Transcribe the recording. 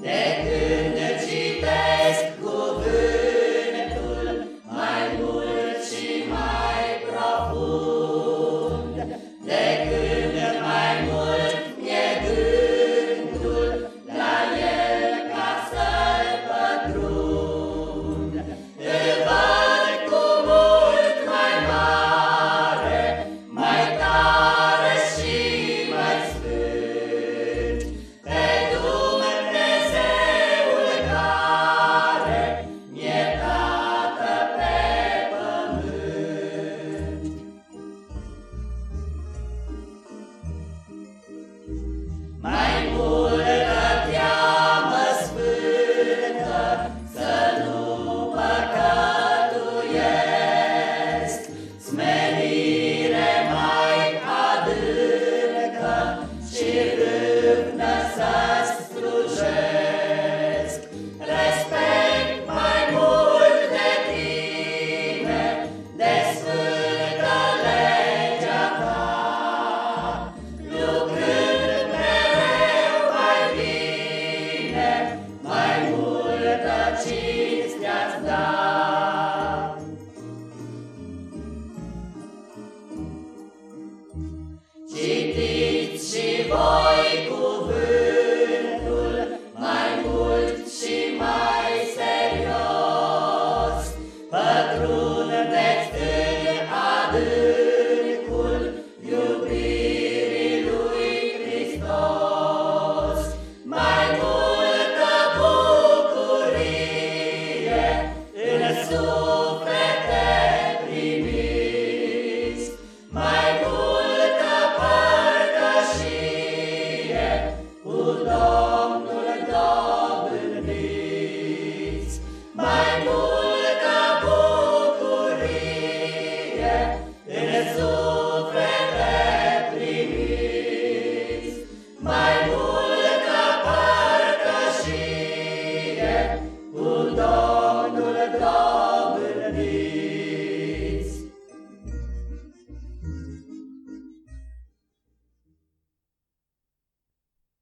Yeah.